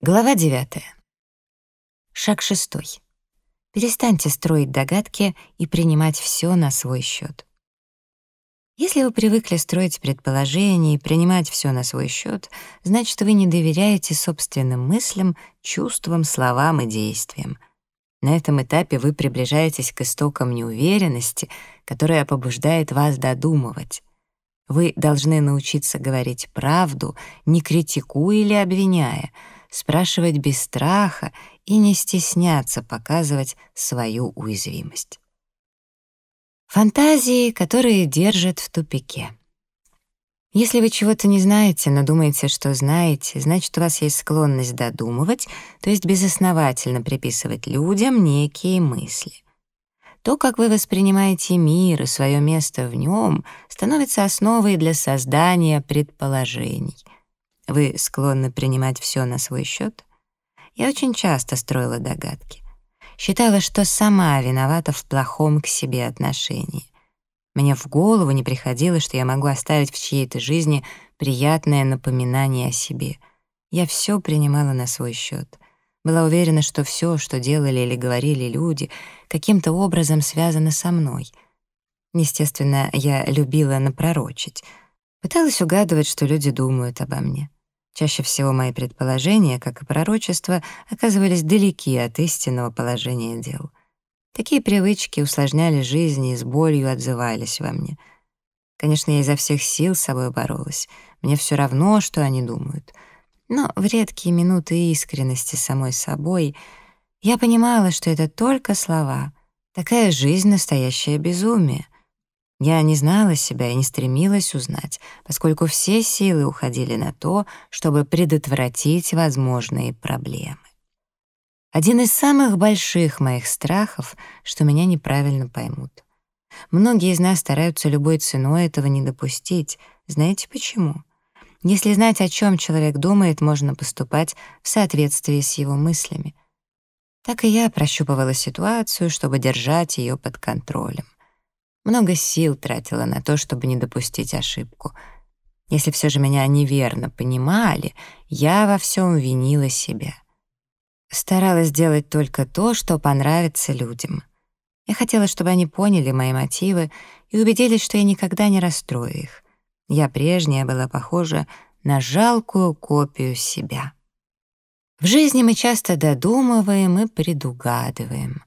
Глава 9. Шаг шестой. Перестаньте строить догадки и принимать все на свой счет. Если вы привыкли строить предположения и принимать все на свой счет, значит, вы не доверяете собственным мыслям, чувствам, словам и действиям. На этом этапе вы приближаетесь к истокам неуверенности, которая побуждает вас додумывать. Вы должны научиться говорить правду, не критикуя или обвиняя — спрашивать без страха и не стесняться показывать свою уязвимость. Фантазии, которые держат в тупике. Если вы чего-то не знаете, но думаете, что знаете, значит, у вас есть склонность додумывать, то есть безосновательно приписывать людям некие мысли. То, как вы воспринимаете мир и свое место в нем, становится основой для создания предположений — вы склонны принимать все на свой счет? Я очень часто строила догадки. Считала, что сама виновата в плохом к себе отношении. Мне в голову не приходило, что я могу оставить в чьей-то жизни приятное напоминание о себе. Я все принимала на свой счет. Была уверена, что все, что делали или говорили люди, каким-то образом связано со мной. Естественно, я любила напророчить. Пыталась угадывать, что люди думают обо мне. Чаще всего мои предположения, как и пророчества, оказывались далеки от истинного положения дел. Такие привычки усложняли жизнь и с болью отзывались во мне. Конечно, я изо всех сил с собой боролась. Мне все равно, что они думают. Но в редкие минуты искренности самой собой я понимала, что это только слова. Такая жизнь — настоящее безумие — я не знала себя и не стремилась узнать, поскольку все силы уходили на то, чтобы предотвратить возможные проблемы. Один из самых больших моих страхов, что меня неправильно поймут. Многие из нас стараются любой ценой этого не допустить. Знаете почему? Если знать, о чем человек думает, можно поступать в соответствии с его мыслями. Так и я прощупывала ситуацию, чтобы держать ее под контролем много сил тратила на то, чтобы не допустить ошибку. Если все же меня неверно понимали, я во всем винила себя. Старалась делать только то, что понравится людям. Я хотела, чтобы они поняли мои мотивы и убедились, что я никогда не расстрою их. Я прежняя была похожа на жалкую копию себя. В жизни мы часто додумываем и предугадываем.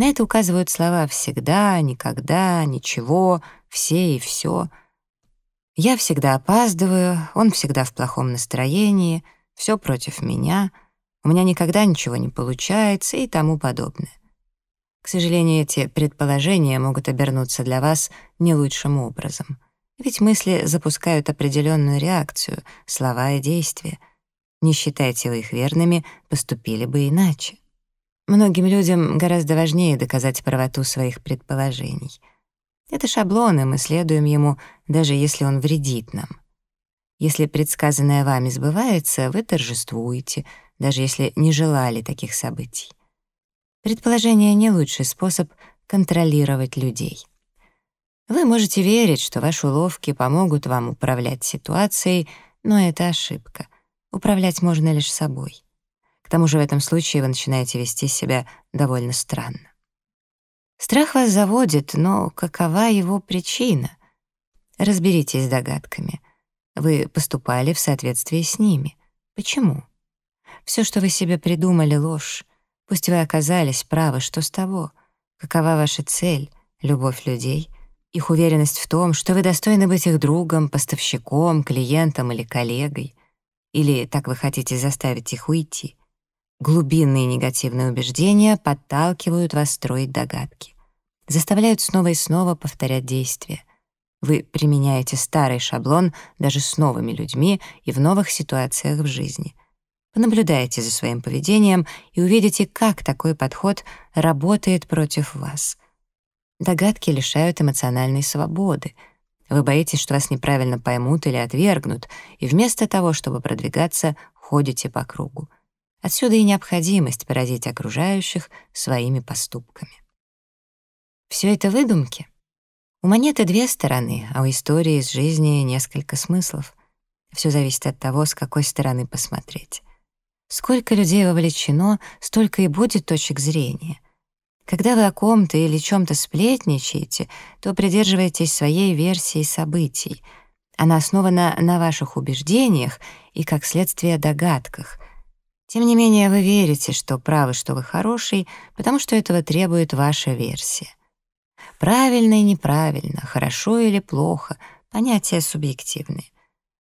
На это указывают слова «всегда», «никогда», «ничего», «все» и «все». Я всегда опаздываю, он всегда в плохом настроении, все против меня, у меня никогда ничего не получается и тому подобное. К сожалению, эти предположения могут обернуться для вас не лучшим образом. Ведь мысли запускают определенную реакцию, слова и действия. Не считайте вы их верными, поступили бы иначе. Многим людям гораздо важнее доказать правоту своих предположений. Это шаблон, и мы следуем ему, даже если он вредит нам. Если предсказанное вами сбывается, вы торжествуете, даже если не желали таких событий. Предположение — не лучший способ контролировать людей. Вы можете верить, что ваши уловки помогут вам управлять ситуацией, но это ошибка. Управлять можно лишь собой. К тому же в этом случае вы начинаете вести себя довольно странно. Страх вас заводит, но какова его причина? Разберитесь с догадками. Вы поступали в соответствии с ними. Почему? Все, что вы себе придумали, ложь. Пусть вы оказались правы, что с того? Какова ваша цель? Любовь людей? Их уверенность в том, что вы достойны быть их другом, поставщиком, клиентом или коллегой? Или так вы хотите заставить их уйти? Глубинные негативные убеждения подталкивают вас строить догадки, заставляют снова и снова повторять действия. Вы применяете старый шаблон даже с новыми людьми и в новых ситуациях в жизни. Понаблюдайте за своим поведением и увидите, как такой подход работает против вас. Догадки лишают эмоциональной свободы. Вы боитесь, что вас неправильно поймут или отвергнут, и вместо того, чтобы продвигаться, ходите по кругу. Отсюда и необходимость поразить окружающих своими поступками. Все это выдумки. У монеты две стороны, а у истории из жизни несколько смыслов. Все зависит от того, с какой стороны посмотреть. Сколько людей вовлечено, столько и будет точек зрения. Когда вы о ком-то или чем-то сплетничаете, то придерживайтесь своей версии событий. Она основана на ваших убеждениях и, как следствие, догадках. Тем не менее, вы верите, что правы, что вы хороший, потому что этого требует ваша версия. Правильно и неправильно, хорошо или плохо — понятия субъективные.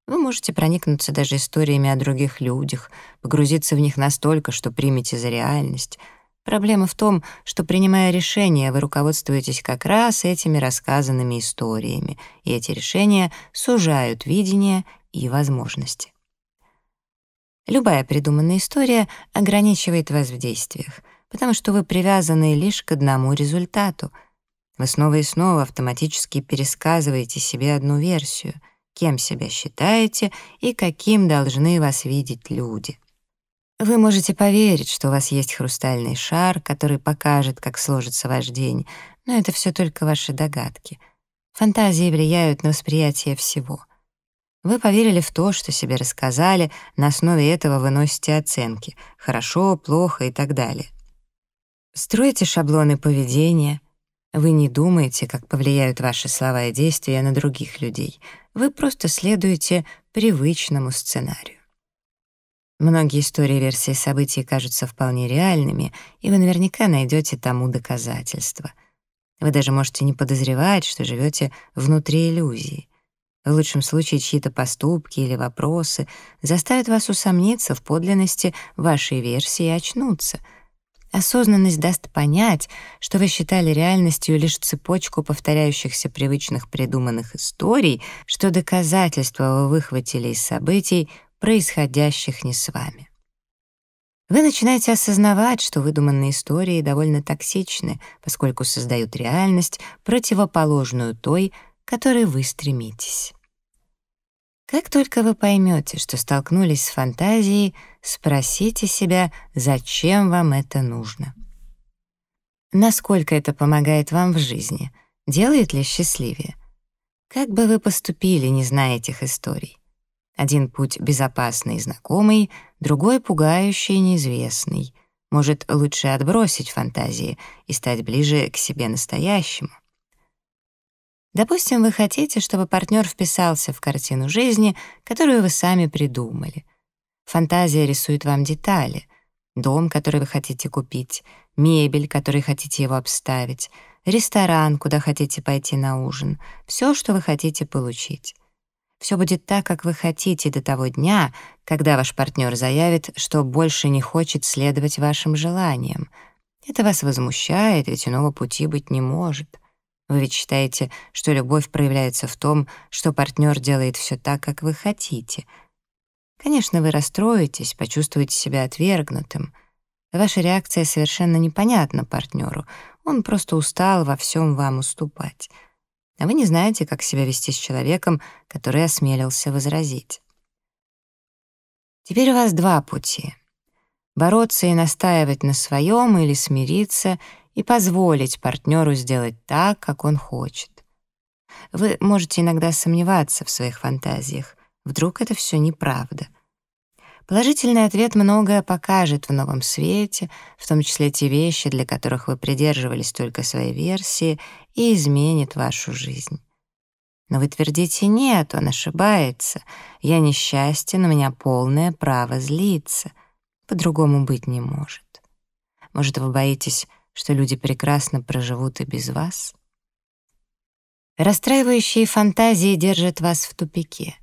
Вы можете проникнуться даже историями о других людях, погрузиться в них настолько, что примете за реальность. Проблема в том, что, принимая решения, вы руководствуетесь как раз этими рассказанными историями, и эти решения сужают видение и возможности. Любая придуманная история ограничивает вас в действиях, потому что вы привязаны лишь к одному результату. Вы снова и снова автоматически пересказываете себе одну версию — кем себя считаете и каким должны вас видеть люди. Вы можете поверить, что у вас есть хрустальный шар, который покажет, как сложится ваш день, но это все только ваши догадки. Фантазии влияют на восприятие всего. Вы поверили в то, что себе рассказали, на основе этого выносите оценки — хорошо, плохо и так далее. Строите шаблоны поведения. Вы не думаете, как повлияют ваши слова и действия на других людей — вы просто следуете привычному сценарию. Многие истории версии событий кажутся вполне реальными, и вы наверняка найдете тому доказательства. Вы даже можете не подозревать, что живете внутри иллюзии. В лучшем случае чьи-то поступки или вопросы заставят вас усомниться в подлинности вашей версии и очнуться — Осознанность даст понять, что вы считали реальностью лишь цепочку повторяющихся привычных придуманных историй, что доказательства вы выхватили из событий, происходящих не с вами. Вы начинаете осознавать, что выдуманные истории довольно токсичны, поскольку создают реальность, противоположную той, к которой вы стремитесь. Как только вы поймете, что столкнулись с фантазией, спросите себя, зачем вам это нужно. Насколько это помогает вам в жизни? Делает ли счастливее? Как бы вы поступили, не зная этих историй? Один путь безопасный и знакомый, другой пугающий и неизвестный. Может, лучше отбросить фантазии и стать ближе к себе настоящему? Допустим, вы хотите, чтобы партнер вписался в картину жизни, которую вы сами придумали. Фантазия рисует вам детали. Дом, который вы хотите купить, мебель, которой хотите его обставить, ресторан, куда хотите пойти на ужин, все, что вы хотите получить. Все будет так, как вы хотите до того дня, когда ваш партнер заявит, что больше не хочет следовать вашим желаниям. Это вас возмущает, ведь иного пути быть не может. Вы ведь считаете, что любовь проявляется в том, что партнер делает все так, как вы хотите. Конечно, вы расстроитесь, почувствуете себя отвергнутым. Ваша реакция совершенно непонятна партнеру. Он просто устал во всем вам уступать. А вы не знаете, как себя вести с человеком, который осмелился возразить. Теперь у вас два пути. Бороться и настаивать на своем или смириться — и позволить партнеру сделать так, как он хочет. Вы можете иногда сомневаться в своих фантазиях. Вдруг это все неправда. Положительный ответ многое покажет в новом свете, в том числе те вещи, для которых вы придерживались только своей версии, и изменит вашу жизнь. Но вы твердите «нет, он ошибается, я несчастен, у меня полное право злиться». По-другому быть не может. Может, вы боитесь что люди прекрасно проживут и без вас? Расстраивающие фантазии держат вас в тупике.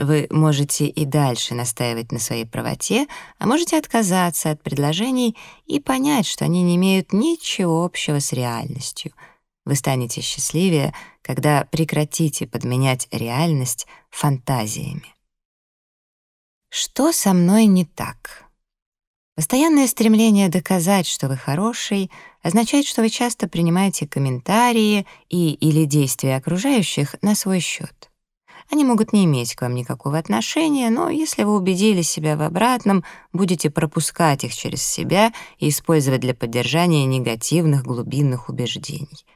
Вы можете и дальше настаивать на своей правоте, а можете отказаться от предложений и понять, что они не имеют ничего общего с реальностью. Вы станете счастливее, когда прекратите подменять реальность фантазиями. Что со мной не так? Постоянное стремление доказать, что вы хороший, означает, что вы часто принимаете комментарии и или действия окружающих на свой счет. Они могут не иметь к вам никакого отношения, но если вы убедили себя в обратном, будете пропускать их через себя и использовать для поддержания негативных глубинных убеждений.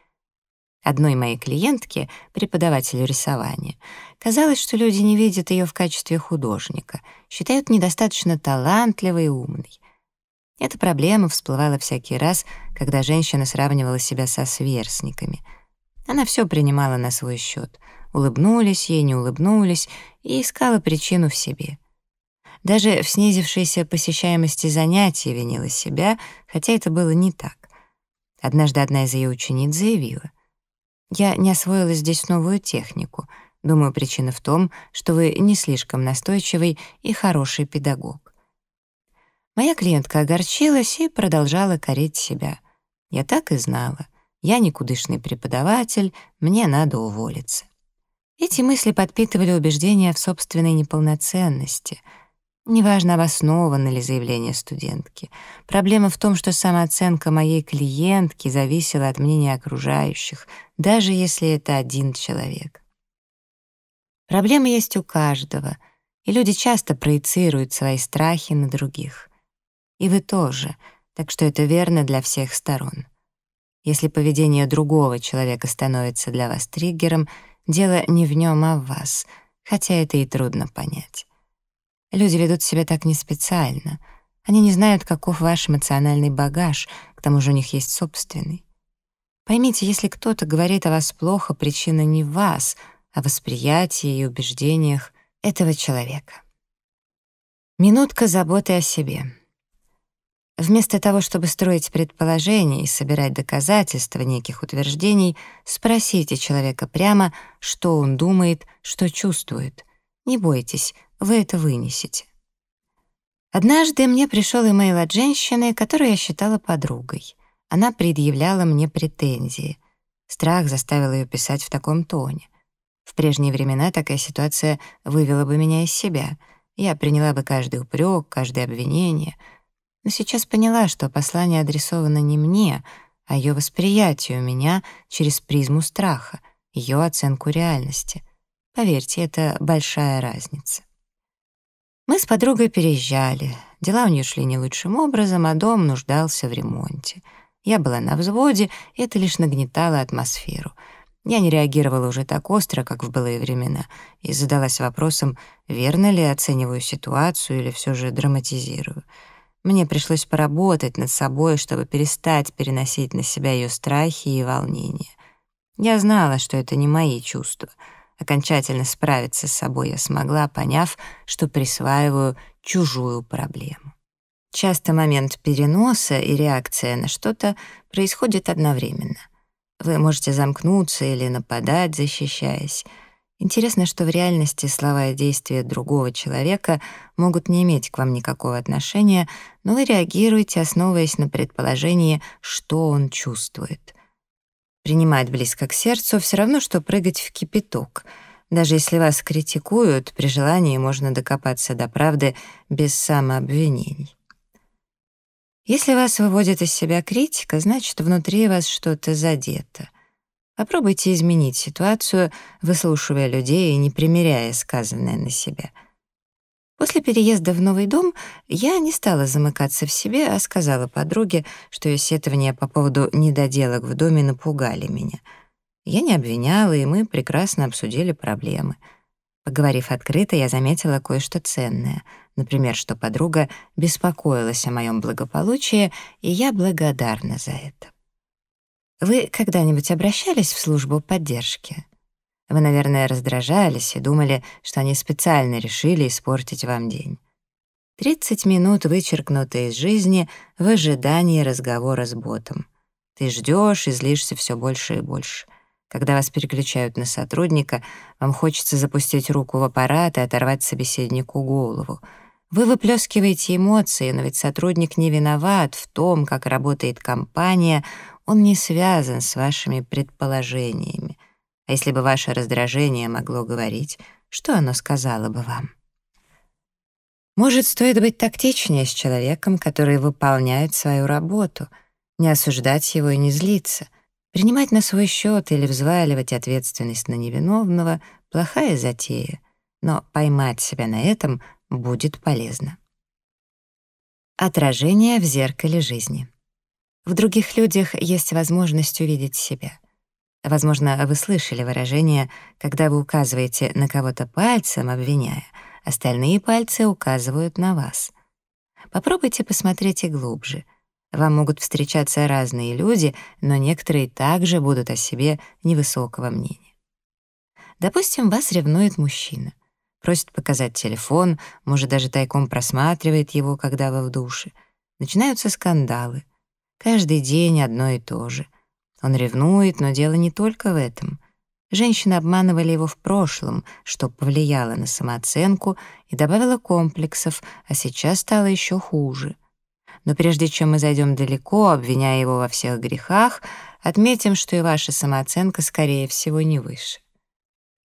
Одной моей клиентке, преподавателю рисования, казалось, что люди не видят ее в качестве художника, считают недостаточно талантливой и умной. Эта проблема всплывала всякий раз, когда женщина сравнивала себя со сверстниками. Она все принимала на свой счет. Улыбнулись ей, не улыбнулись, и искала причину в себе. Даже в снизившейся посещаемости занятий винила себя, хотя это было не так. Однажды одна из ее учениц заявила, «Я не освоила здесь новую технику. Думаю, причина в том, что вы не слишком настойчивый и хороший педагог». Моя клиентка огорчилась и продолжала корить себя. Я так и знала. Я никудышный преподаватель, мне надо уволиться. Эти мысли подпитывали убеждения в собственной неполноценности. Неважно, обосновано ли заявление студентки. Проблема в том, что самооценка моей клиентки зависела от мнения окружающих, даже если это один человек. Проблемы есть у каждого, и люди часто проецируют свои страхи на других. И вы тоже, так что это верно для всех сторон. Если поведение другого человека становится для вас триггером, дело не в нем, а в вас, хотя это и трудно понять. Люди ведут себя так не специально. Они не знают, каков ваш эмоциональный багаж, к тому же у них есть собственный. Поймите, если кто-то говорит о вас плохо, причина не в вас, а в восприятии и убеждениях этого человека. Минутка заботы о себе. Вместо того, чтобы строить предположения и собирать доказательства неких утверждений, спросите человека прямо, что он думает, что чувствует. Не бойтесь, вы это вынесете. Однажды мне пришел имейл от женщины, которую я считала подругой. Она предъявляла мне претензии. Страх заставил ее писать в таком тоне. В прежние времена такая ситуация вывела бы меня из себя. Я приняла бы каждый упрек, каждое обвинение — но сейчас поняла, что послание адресовано не мне, а ее восприятию меня через призму страха, ее оценку реальности. Поверьте, это большая разница. Мы с подругой переезжали. Дела у нее шли не лучшим образом, а дом нуждался в ремонте. Я была на взводе, и это лишь нагнетало атмосферу. Я не реагировала уже так остро, как в былые времена, и задалась вопросом, верно ли оцениваю ситуацию или все же драматизирую. Мне пришлось поработать над собой, чтобы перестать переносить на себя ее страхи и волнения. Я знала, что это не мои чувства. Окончательно справиться с собой я смогла, поняв, что присваиваю чужую проблему. Часто момент переноса и реакция на что-то происходят одновременно. Вы можете замкнуться или нападать, защищаясь. Интересно, что в реальности слова и действия другого человека могут не иметь к вам никакого отношения, но вы реагируете, основываясь на предположении, что он чувствует. Принимать близко к сердцу все равно, что прыгать в кипяток. Даже если вас критикуют, при желании можно докопаться до правды без самообвинений. Если вас выводит из себя критика, значит, внутри вас что-то задето — Попробуйте изменить ситуацию, выслушивая людей и не примеряя сказанное на себя. После переезда в новый дом я не стала замыкаться в себе, а сказала подруге, что ее сетования по поводу недоделок в доме напугали меня. Я не обвиняла, и мы прекрасно обсудили проблемы. Поговорив открыто, я заметила кое-что ценное. Например, что подруга беспокоилась о моем благополучии, и я благодарна за это. Вы когда-нибудь обращались в службу поддержки? Вы, наверное, раздражались и думали, что они специально решили испортить вам день. 30 минут вычеркнуты из жизни в ожидании разговора с ботом. Ты ждешь и злишься все больше и больше. Когда вас переключают на сотрудника, вам хочется запустить руку в аппарат и оторвать собеседнику голову. Вы выплескиваете эмоции, но ведь сотрудник не виноват в том, как работает компания, он не связан с вашими предположениями. А если бы ваше раздражение могло говорить, что оно сказало бы вам? Может, стоит быть тактичнее с человеком, который выполняет свою работу, не осуждать его и не злиться, принимать на свой счет или взваливать ответственность на невиновного — плохая затея, но поймать себя на этом будет полезно. Отражение в зеркале жизни. В других людях есть возможность увидеть себя. Возможно, вы слышали выражение, когда вы указываете на кого-то пальцем, обвиняя, остальные пальцы указывают на вас. Попробуйте посмотреть и глубже. Вам могут встречаться разные люди, но некоторые также будут о себе невысокого мнения. Допустим, вас ревнует мужчина. Просит показать телефон, может, даже тайком просматривает его, когда вы в душе. Начинаются скандалы. Каждый день одно и то же. Он ревнует, но дело не только в этом. Женщины обманывали его в прошлом, что повлияло на самооценку и добавило комплексов, а сейчас стало еще хуже. Но прежде чем мы зайдем далеко, обвиняя его во всех грехах, отметим, что и ваша самооценка, скорее всего, не выше.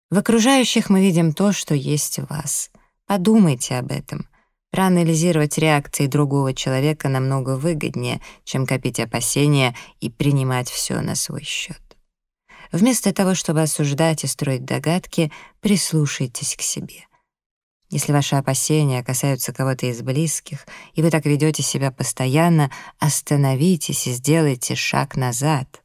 В окружающих мы видим то, что есть в вас. Подумайте об этом. Проанализировать реакции другого человека намного выгоднее, чем копить опасения и принимать все на свой счет. Вместо того, чтобы осуждать и строить догадки, прислушайтесь к себе. Если ваши опасения касаются кого-то из близких, и вы так ведете себя постоянно, остановитесь и сделайте шаг назад.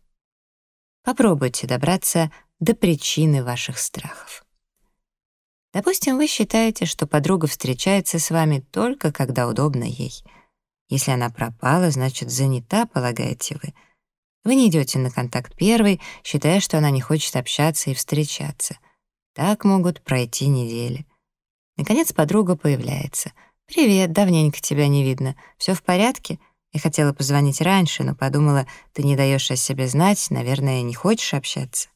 Попробуйте добраться до причины ваших страхов. Допустим, вы считаете, что подруга встречается с вами только когда удобно ей. Если она пропала, значит, занята, полагаете вы. Вы не идете на контакт первый, считая, что она не хочет общаться и встречаться. Так могут пройти недели. Наконец подруга появляется. «Привет, давненько тебя не видно. Все в порядке?» Я хотела позвонить раньше, но подумала, ты не даешь о себе знать, наверное, не хочешь общаться.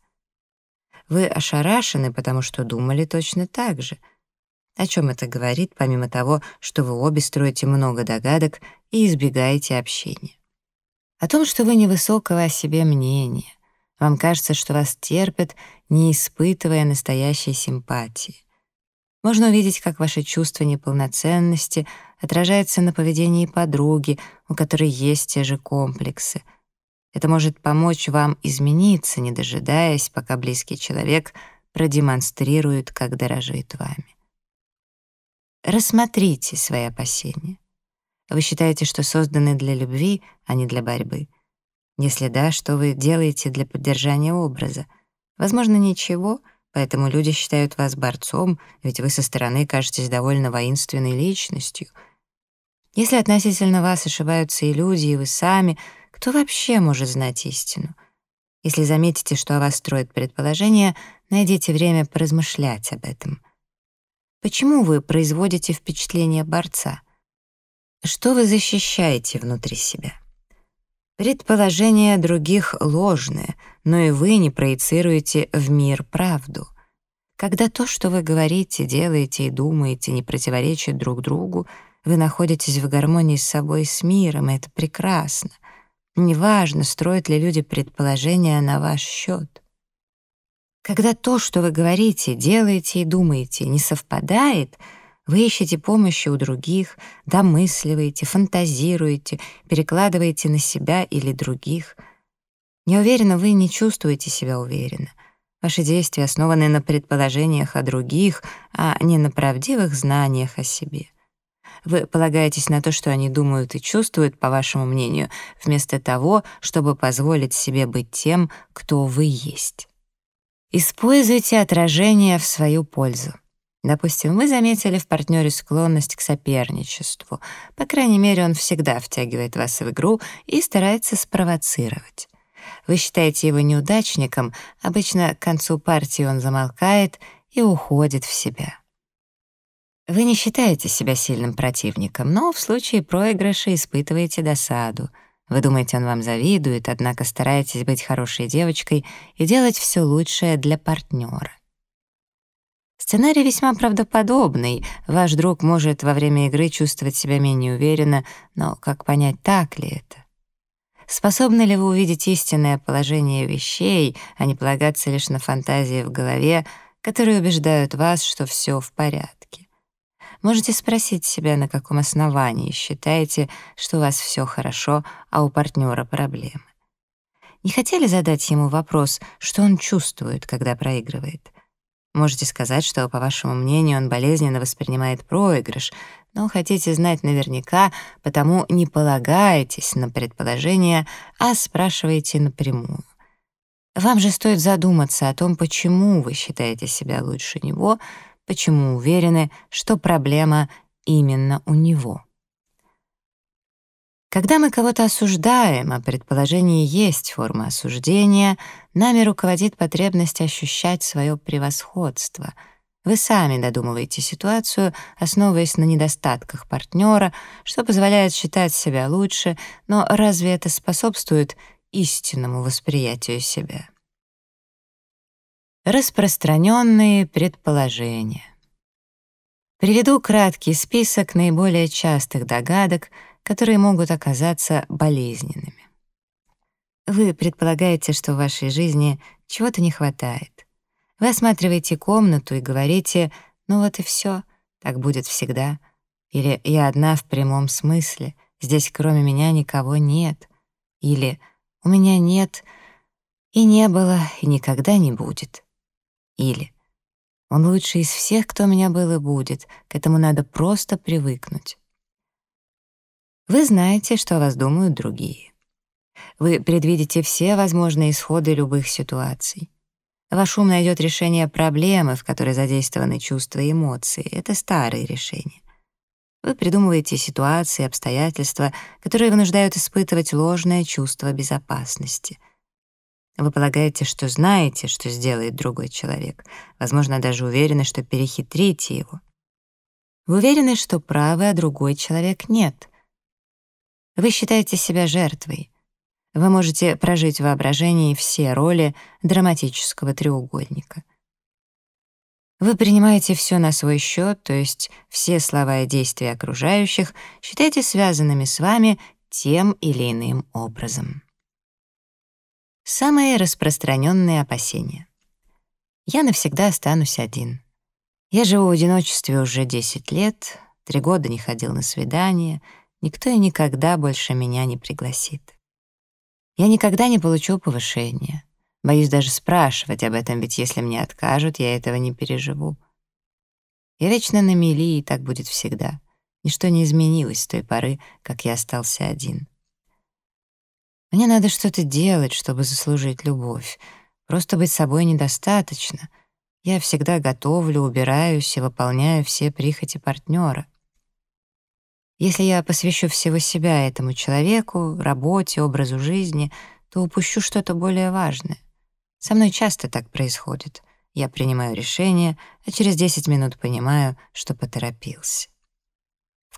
Вы ошарашены, потому что думали точно так же. О чем это говорит, помимо того, что вы обе строите много догадок и избегаете общения? О том, что вы невысокого о себе мнения. Вам кажется, что вас терпят, не испытывая настоящей симпатии. Можно увидеть, как ваше чувство неполноценности отражается на поведении подруги, у которой есть те же комплексы — это может помочь вам измениться, не дожидаясь, пока близкий человек продемонстрирует, как дорожит вами. Рассмотрите свои опасения. Вы считаете, что созданы для любви, а не для борьбы? Если да, что вы делаете для поддержания образа? Возможно, ничего, поэтому люди считают вас борцом, ведь вы со стороны кажетесь довольно воинственной личностью. Если относительно вас ошибаются иллюзии, вы сами — кто вообще может знать истину? Если заметите, что о вас строят предположения, найдите время поразмышлять об этом. Почему вы производите впечатление борца? Что вы защищаете внутри себя? Предположения других ложные, но и вы не проецируете в мир правду. Когда то, что вы говорите, делаете и думаете, не противоречит друг другу, вы находитесь в гармонии с собой и с миром, и это прекрасно. Неважно, строят ли люди предположения на ваш счет. Когда то, что вы говорите, делаете и думаете, не совпадает, вы ищете помощи у других, домысливаете, фантазируете, перекладываете на себя или других. Не уверенно вы не чувствуете себя уверенно. Ваши действия основаны на предположениях о других, а не на правдивых знаниях о себе. Вы полагаетесь на то, что они думают и чувствуют, по вашему мнению, вместо того, чтобы позволить себе быть тем, кто вы есть. Используйте отражение в свою пользу. Допустим, вы заметили в партнере склонность к соперничеству. По крайней мере, он всегда втягивает вас в игру и старается спровоцировать. Вы считаете его неудачником, обычно к концу партии он замолкает и уходит в себя. Вы не считаете себя сильным противником, но в случае проигрыша испытываете досаду. Вы думаете, он вам завидует, однако стараетесь быть хорошей девочкой и делать все лучшее для партнера. Сценарий весьма правдоподобный. Ваш друг может во время игры чувствовать себя менее уверенно, но как понять, так ли это? Способны ли вы увидеть истинное положение вещей, а не полагаться лишь на фантазии в голове, которые убеждают вас, что все в порядке? Можете спросить себя, на каком основании считаете, что у вас все хорошо, а у партнера проблемы. Не хотели задать ему вопрос, что он чувствует, когда проигрывает? Можете сказать, что, по вашему мнению, он болезненно воспринимает проигрыш, но хотите знать наверняка, потому не полагаетесь на предположение, а спрашиваете напрямую. Вам же стоит задуматься о том, почему вы считаете себя лучше него, почему уверены, что проблема именно у него. Когда мы кого-то осуждаем, а предположение есть форма осуждения, нами руководит потребность ощущать свое превосходство. Вы сами додумываете ситуацию, основываясь на недостатках партнера, что позволяет считать себя лучше, но разве это способствует истинному восприятию себя? Распространенные предположения. Приведу краткий список наиболее частых догадок — которые могут оказаться болезненными. Вы предполагаете, что в вашей жизни чего-то не хватает. Вы осматриваете комнату и говорите «ну вот и все, так будет всегда». Или «я одна в прямом смысле, здесь кроме меня никого нет». Или «у меня нет и не было, и никогда не будет». Или «он лучший из всех, кто у меня был и будет, к этому надо просто привыкнуть». Вы знаете, что о вас думают другие. Вы предвидите все возможные исходы любых ситуаций. Ваш ум найдет решение проблемы, в которой задействованы чувства и эмоции. Это старые решения. Вы придумываете ситуации, обстоятельства, которые вынуждают испытывать ложное чувство безопасности. Вы полагаете, что знаете, что сделает другой человек. Возможно, даже уверены, что перехитрите его. Вы уверены, что правы, а другой человек нет. Вы считаете себя жертвой. Вы можете прожить в воображении все роли драматического треугольника. Вы принимаете все на свой счет, то есть все слова и действия окружающих считаете связанными с вами тем или иным образом. Самые распространенные опасения. Я навсегда останусь один. Я живу в одиночестве уже 10 лет, три года не ходил на свидания — Никто и никогда больше меня не пригласит. Я никогда не получу повышения. Боюсь даже спрашивать об этом, ведь если мне откажут, я этого не переживу. Я вечно на мели, и так будет всегда. Ничто не изменилось с той поры, как я остался один. Мне надо что-то делать, чтобы заслужить любовь. Просто быть собой недостаточно. Я всегда готовлю, убираюсь и выполняю все прихоти партнера. Если я посвящу всего себя этому человеку, работе, образу жизни, то упущу что-то более важное. Со мной часто так происходит. Я принимаю решение, а через 10 минут понимаю, что поторопился.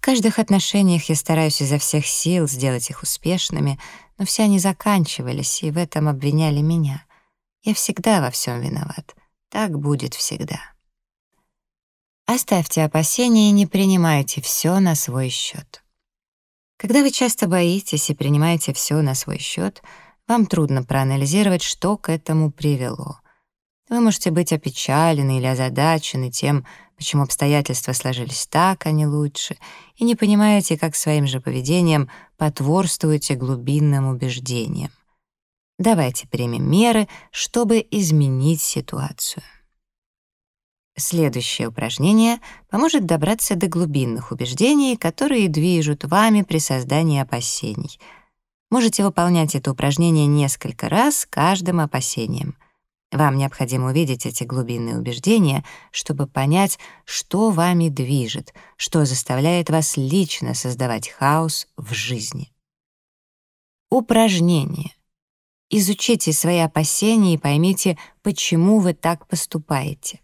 Каждых отношениях я стараюсь изо всех сил сделать их успешными, но все они заканчивались, и в этом обвиняли меня. Я всегда во всем виноват. Так будет всегда. Оставьте опасения и не принимайте все на свой счет. Когда вы часто боитесь и принимаете все на свой счет, вам трудно проанализировать, что к этому привело. Вы можете быть опечалены или озадачены тем, почему обстоятельства сложились так, а не лучше, и не понимаете, как своим же поведением потворствуете глубинным убеждениям. Давайте примем меры, чтобы изменить ситуацию. Следующее упражнение поможет добраться до глубинных убеждений, которые движут вами при создании опасений. Можете выполнять это упражнение несколько раз каждым опасением. Вам необходимо увидеть эти глубинные убеждения, чтобы понять, что вами движет, что заставляет вас лично создавать хаос в жизни. Упражнение. Изучите свои опасения и поймите, почему вы так поступаете.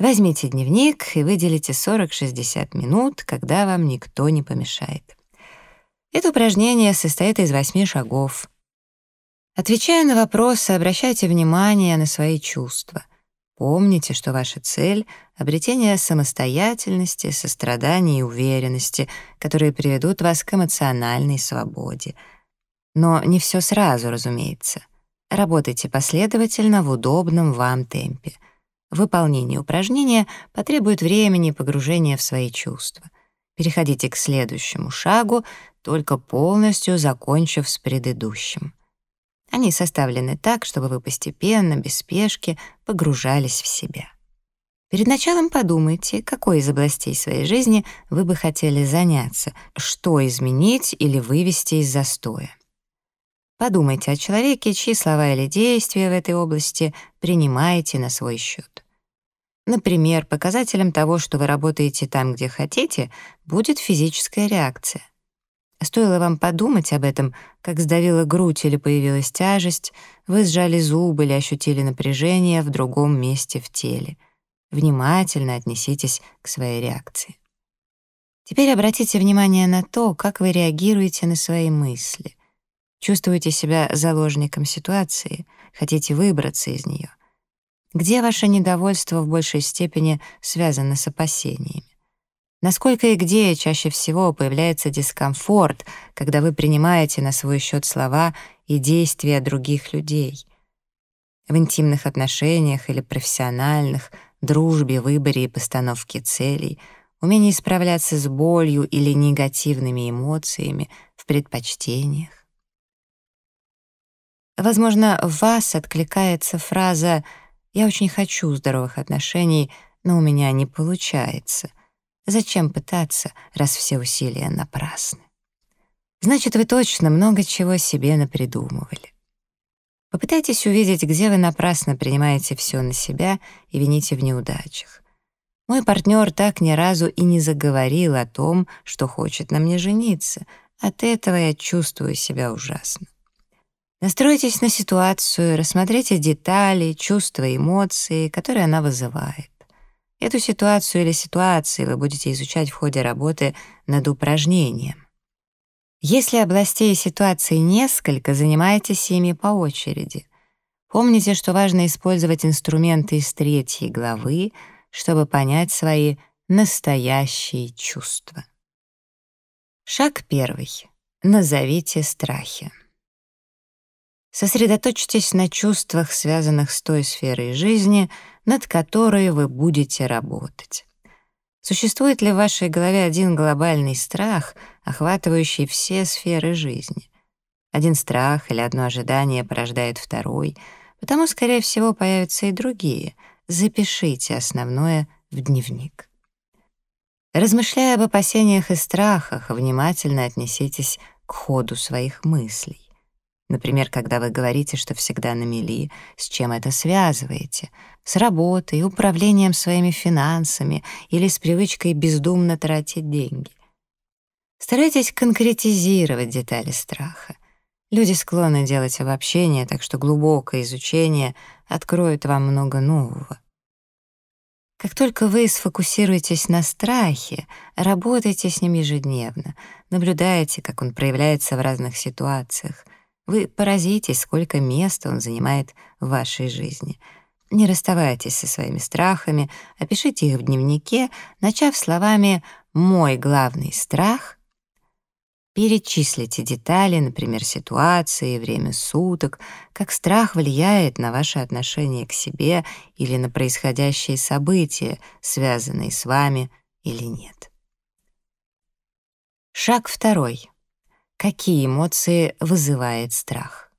Возьмите дневник и выделите 40-60 минут, когда вам никто не помешает. Это упражнение состоит из восьми шагов. Отвечая на вопросы, обращайте внимание на свои чувства. Помните, что ваша цель — обретение самостоятельности, сострадания и уверенности, которые приведут вас к эмоциональной свободе. Но не все сразу, разумеется. Работайте последовательно в удобном вам темпе — Выполнение упражнения потребует времени и погружения в свои чувства. Переходите к следующему шагу, только полностью закончив с предыдущим. Они составлены так, чтобы вы постепенно, без спешки, погружались в себя. Перед началом подумайте, какой из областей своей жизни вы бы хотели заняться, что изменить или вывести из застоя. Подумайте о человеке, чьи слова или действия в этой области принимаете на свой счет. Например, показателем того, что вы работаете там, где хотите, будет физическая реакция. Стоило вам подумать об этом, как сдавила грудь или появилась тяжесть, вы сжали зубы или ощутили напряжение в другом месте в теле. Внимательно отнеситесь к своей реакции. Теперь обратите внимание на то, как вы реагируете на свои мысли. Чувствуете себя заложником ситуации, хотите выбраться из нее. Где ваше недовольство в большей степени связано с опасениями? Насколько и где чаще всего появляется дискомфорт, когда вы принимаете на свой счет слова и действия других людей? В интимных отношениях или профессиональных, дружбе, выборе и постановке целей, умении справляться с болью или негативными эмоциями, в предпочтениях. Возможно, в вас откликается фраза «Я очень хочу здоровых отношений, но у меня не получается», Зачем пытаться, раз все усилия напрасны? Значит, вы точно много чего себе напридумывали. Попытайтесь увидеть, где вы напрасно принимаете все на себя и вините в неудачах. Мой партнер так ни разу и не заговорил о том, что хочет на мне жениться. От этого я чувствую себя ужасно. Настройтесь на ситуацию, рассмотрите детали, чувства эмоции, которые она вызывает. Эту ситуацию или ситуации вы будете изучать в ходе работы над упражнением. Если областей ситуации несколько, занимайтесь ими по очереди. Помните, что важно использовать инструменты из третьей главы, чтобы понять свои настоящие чувства. Шаг первый. Назовите страхи. Сосредоточьтесь на чувствах, связанных с той сферой жизни, над которой вы будете работать. Существует ли в вашей голове один глобальный страх, охватывающий все сферы жизни? Один страх или одно ожидание порождает второй, потому, скорее всего, появятся и другие. Запишите основное в дневник. Размышляя об опасениях и страхах, внимательно отнеситесь к ходу своих мыслей. Например, когда вы говорите, что всегда на мели, с чем это связываете? С работой, управлением своими финансами или с привычкой бездумно тратить деньги? Старайтесь конкретизировать детали страха. Люди склонны делать обобщения, так что глубокое изучение откроет вам много нового. Как только вы сфокусируетесь на страхе, работайте с ним ежедневно, наблюдайте, как он проявляется в разных ситуациях — вы поразитесь, сколько места он занимает в вашей жизни. Не расставайтесь со своими страхами, опишите их в дневнике, начав словами «мой главный страх», Перечислите детали, например, ситуации, время суток, как страх влияет на ваше отношение к себе или на происходящие события, связанные с вами или нет. Шаг второй. Какие эмоции вызывает страх?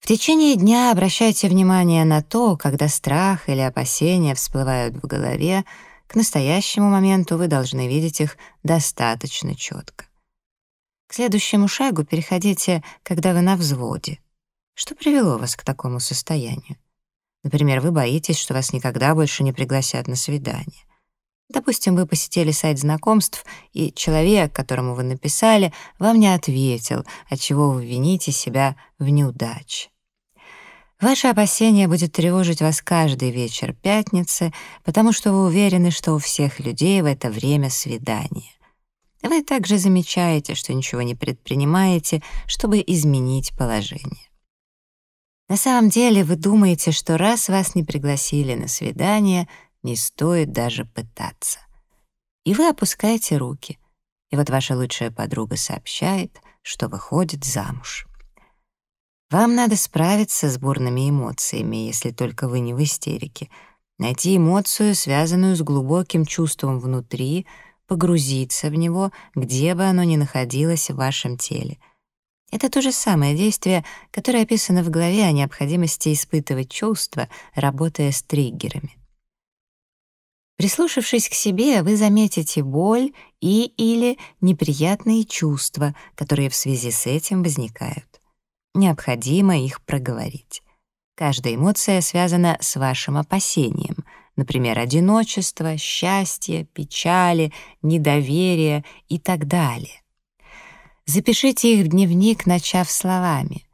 В течение дня обращайте внимание на то, когда страх или опасения всплывают в голове, к настоящему моменту вы должны видеть их достаточно четко. К следующему шагу переходите, когда вы на взводе. Что привело вас к такому состоянию? Например, вы боитесь, что вас никогда больше не пригласят на свидание. Допустим, вы посетили сайт знакомств, и человек, которому вы написали, вам не ответил, отчего вы вините себя в неудаче. Ваше опасение будет тревожить вас каждый вечер пятницы, потому что вы уверены, что у всех людей в это время свидание. Вы также замечаете, что ничего не предпринимаете, чтобы изменить положение. На самом деле вы думаете, что раз вас не пригласили на свидание — не стоит даже пытаться. И вы опускаете руки, и вот ваша лучшая подруга сообщает, что выходит замуж. Вам надо справиться с бурными эмоциями, если только вы не в истерике, найти эмоцию, связанную с глубоким чувством внутри, погрузиться в него, где бы оно ни находилось в вашем теле. Это то же самое действие, которое описано в главе о необходимости испытывать чувства, работая с триггерами. Прислушавшись к себе, вы заметите боль и или неприятные чувства, которые в связи с этим возникают. необходимо их проговорить. Каждая эмоция связана с вашим опасением, например, одиночество, счастье, печали, недоверие и так далее. Запишите их в дневник, начав словами.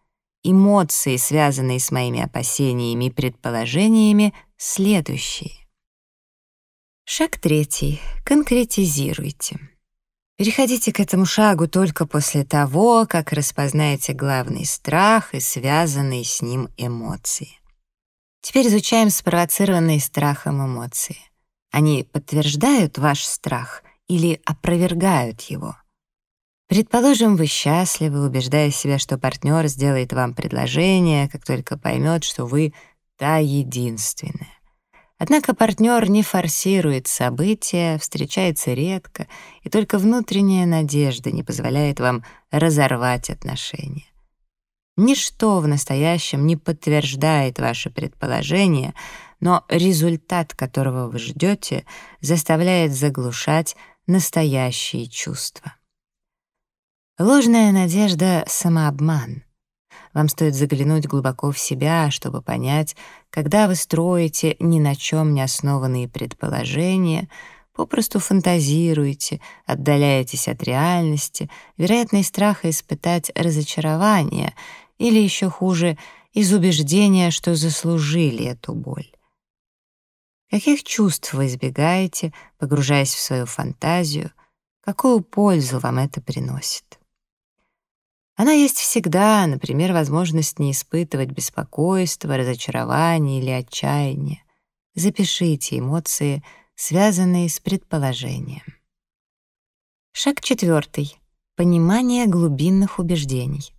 Эмоции, связанные с моими опасениями и предположениями, следующие. Шаг третий. Конкретизируйте. Переходите к этому шагу только после того, как распознаете главный страх и связанные с ним эмоции. Теперь изучаем спровоцированные страхом эмоции. Они подтверждают ваш страх или опровергают его? Предположим, вы счастливы, убеждая себя, что партнер сделает вам предложение, как только поймет, что вы та единственная. Однако партнер не форсирует события, встречается редко, и только внутренняя надежда не позволяет вам разорвать отношения. Ничто в настоящем не подтверждает ваше предположение, но результат, которого вы ждете, заставляет заглушать настоящие чувства. Ложная надежда — самообман — вам стоит заглянуть глубоко в себя, чтобы понять, когда вы строите ни на чем не основанные предположения, попросту фантазируете, отдаляетесь от реальности, вероятно, из страха испытать разочарование или еще хуже, из убеждения, что заслужили эту боль. Каких чувств вы избегаете, погружаясь в свою фантазию, какую пользу вам это приносит? Она есть всегда, например, возможность не испытывать беспокойства, разочарования или отчаяния. Запишите эмоции, связанные с предположением. Шаг четвертый. Понимание глубинных убеждений.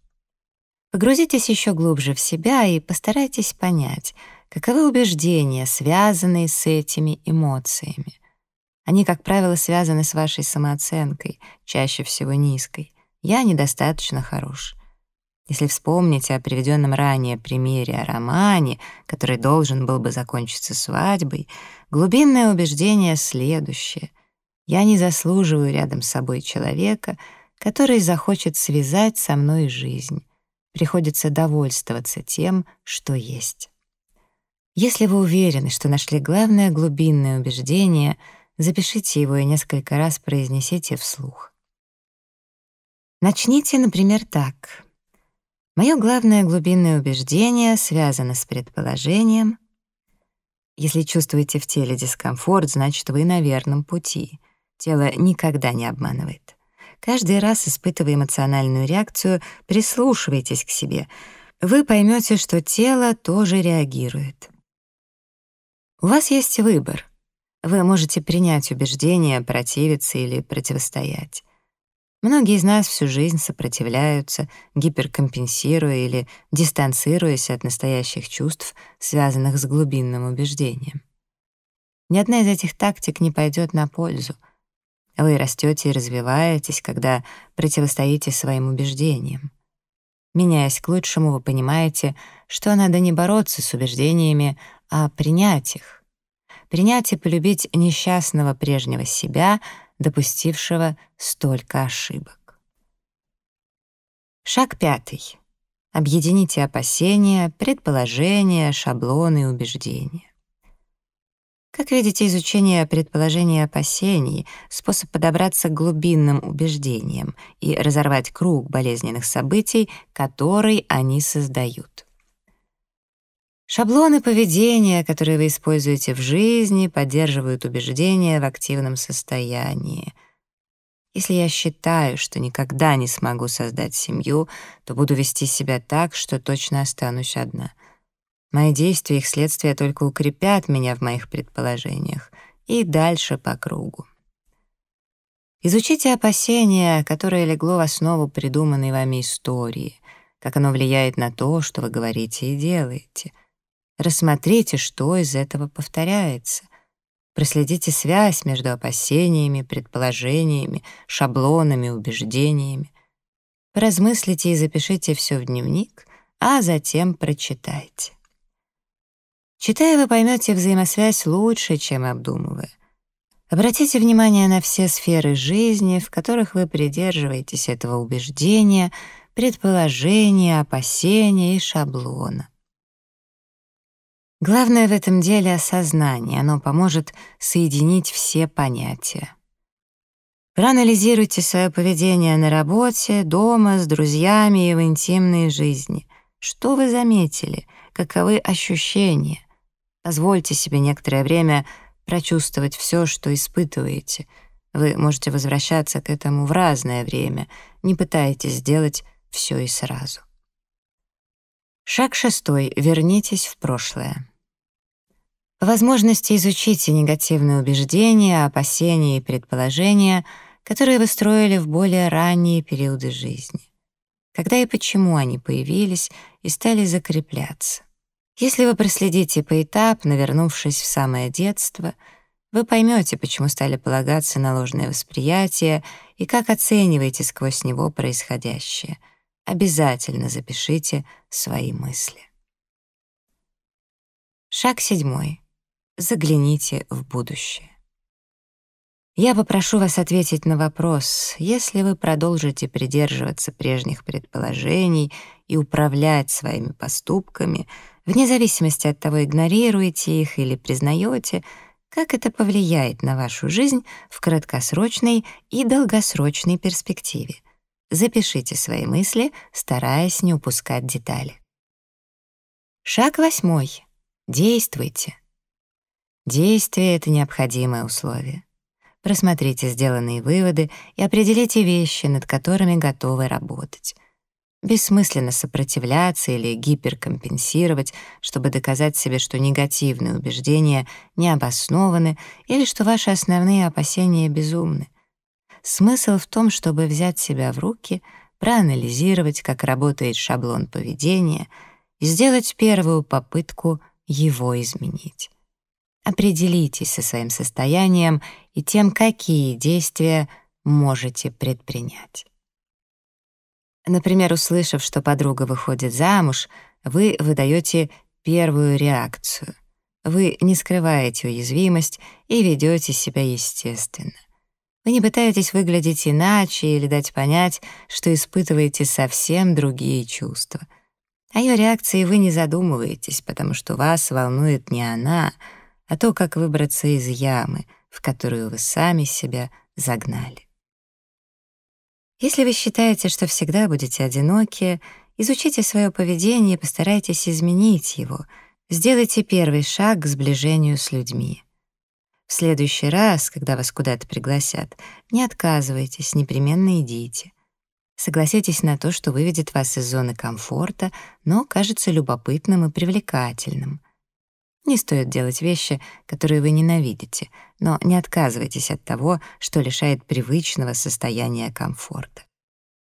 Погрузитесь еще глубже в себя и постарайтесь понять, каковы убеждения, связанные с этими эмоциями. Они, как правило, связаны с вашей самооценкой, чаще всего низкой я недостаточно хорош. Если вспомните о приведенном ранее примере о романе, который должен был бы закончиться свадьбой, глубинное убеждение следующее. Я не заслуживаю рядом с собой человека, который захочет связать со мной жизнь. Приходится довольствоваться тем, что есть. Если вы уверены, что нашли главное глубинное убеждение, запишите его и несколько раз произнесите вслух. Начните, например, так. Мое главное глубинное убеждение связано с предположением. Если чувствуете в теле дискомфорт, значит, вы на верном пути. Тело никогда не обманывает. Каждый раз, испытывая эмоциональную реакцию, прислушивайтесь к себе. Вы поймете, что тело тоже реагирует. У вас есть выбор. Вы можете принять убеждение, противиться или противостоять. Многие из нас всю жизнь сопротивляются, гиперкомпенсируя или дистанцируясь от настоящих чувств, связанных с глубинным убеждением. Ни одна из этих тактик не пойдет на пользу. Вы растете и развиваетесь, когда противостоите своим убеждениям. Меняясь к лучшему, вы понимаете, что надо не бороться с убеждениями, а принять их. Принять и полюбить несчастного прежнего себя — допустившего столько ошибок. Шаг пятый. Объедините опасения, предположения, шаблоны и убеждения. Как видите, изучение предположений и опасений — способ подобраться к глубинным убеждениям и разорвать круг болезненных событий, который они создают. Шаблоны поведения, которые вы используете в жизни, поддерживают убеждения в активном состоянии. Если я считаю, что никогда не смогу создать семью, то буду вести себя так, что точно останусь одна. Мои действия и их следствия только укрепят меня в моих предположениях и дальше по кругу. Изучите опасения, которое легло в основу придуманной вами истории, как оно влияет на то, что вы говорите и делаете — Рассмотрите, что из этого повторяется. Проследите связь между опасениями, предположениями, шаблонами, убеждениями. Поразмыслите и запишите все в дневник, а затем прочитайте. Читая, вы поймете взаимосвязь лучше, чем обдумывая. Обратите внимание на все сферы жизни, в которых вы придерживаетесь этого убеждения, предположения, опасения и шаблона. Главное в этом деле — осознание, оно поможет соединить все понятия. Проанализируйте свое поведение на работе, дома, с друзьями и в интимной жизни. Что вы заметили? Каковы ощущения? Позвольте себе некоторое время прочувствовать все, что испытываете. Вы можете возвращаться к этому в разное время. Не пытайтесь сделать все и сразу. Шаг шестой. Вернитесь в прошлое. Возможности изучите негативные убеждения, опасения и предположения, которые вы строили в более ранние периоды жизни. Когда и почему они появились и стали закрепляться. Если вы проследите поэтапно, вернувшись в самое детство, вы поймете, почему стали полагаться на ложное восприятие и как оцениваете сквозь него происходящее. Обязательно запишите свои мысли. Шаг седьмой. Загляните в будущее. Я попрошу вас ответить на вопрос, если вы продолжите придерживаться прежних предположений и управлять своими поступками, вне зависимости от того, игнорируете их или признаете, как это повлияет на вашу жизнь в краткосрочной и долгосрочной перспективе. Запишите свои мысли, стараясь не упускать детали. Шаг восьмой. Действуйте. Действие — это необходимое условие. Просмотрите сделанные выводы и определите вещи, над которыми готовы работать. Бессмысленно сопротивляться или гиперкомпенсировать, чтобы доказать себе, что негативные убеждения не обоснованы или что ваши основные опасения безумны. Смысл в том, чтобы взять себя в руки, проанализировать, как работает шаблон поведения и сделать первую попытку его изменить. Определитесь со своим состоянием и тем, какие действия можете предпринять. Например, услышав, что подруга выходит замуж, вы выдаете первую реакцию. Вы не скрываете уязвимость и ведете себя естественно. Вы не пытаетесь выглядеть иначе или дать понять, что испытываете совсем другие чувства. О ее реакции вы не задумываетесь, потому что вас волнует не она — а то, как выбраться из ямы, в которую вы сами себя загнали. Если вы считаете, что всегда будете одиноки, изучите свое поведение и постарайтесь изменить его. Сделайте первый шаг к сближению с людьми. В следующий раз, когда вас куда-то пригласят, не отказывайтесь, непременно идите. Согласитесь на то, что выведет вас из зоны комфорта, но кажется любопытным и привлекательным — не стоит делать вещи, которые вы ненавидите, но не отказывайтесь от того, что лишает привычного состояния комфорта.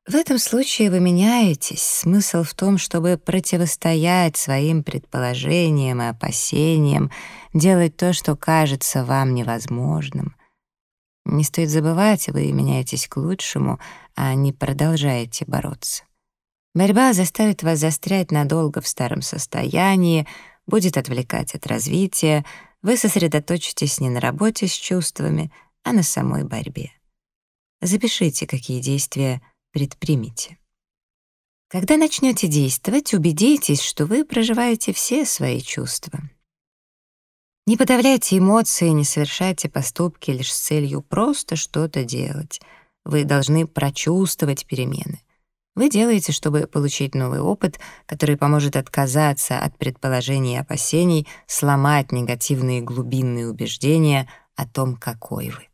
В этом случае вы меняетесь. Смысл в том, чтобы противостоять своим предположениям и опасениям, делать то, что кажется вам невозможным. Не стоит забывать, вы меняетесь к лучшему, а не продолжаете бороться. Борьба заставит вас застрять надолго в старом состоянии, будет отвлекать от развития, вы сосредоточитесь не на работе с чувствами, а на самой борьбе. Запишите, какие действия предпримете. Когда начнете действовать, убедитесь, что вы проживаете все свои чувства. Не подавляйте эмоции, не совершайте поступки лишь с целью просто что-то делать. Вы должны прочувствовать перемены. Вы делаете, чтобы получить новый опыт, который поможет отказаться от предположений и опасений, сломать негативные глубинные убеждения о том, какой вы.